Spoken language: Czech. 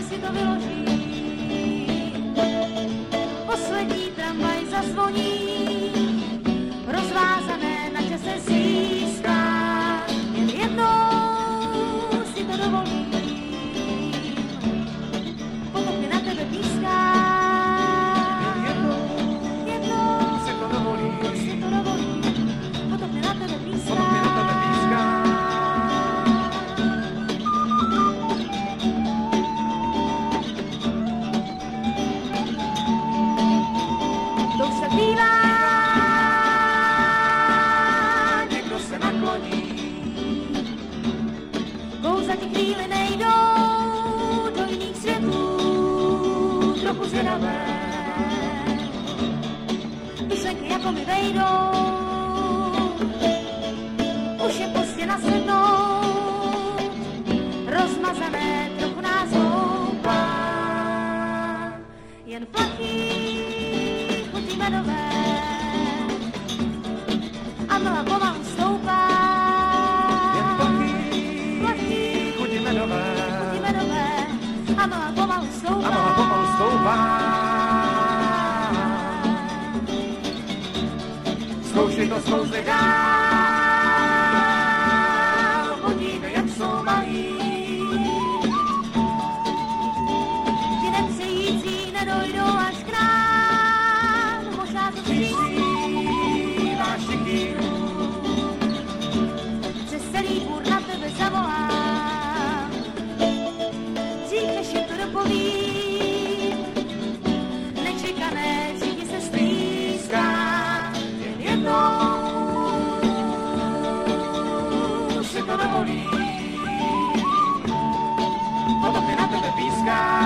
tramvaj si to vyloží. Poslední tramvaj zazvoní za ty chvíli nejdou do jiných světů, trochu zvědavé. Myšlenky jako mi vejdou, už je pozdě nasednout, rozmazané trochu nás houpá. Jen plachý chutí medové, que nos concederá. Wiślawiska.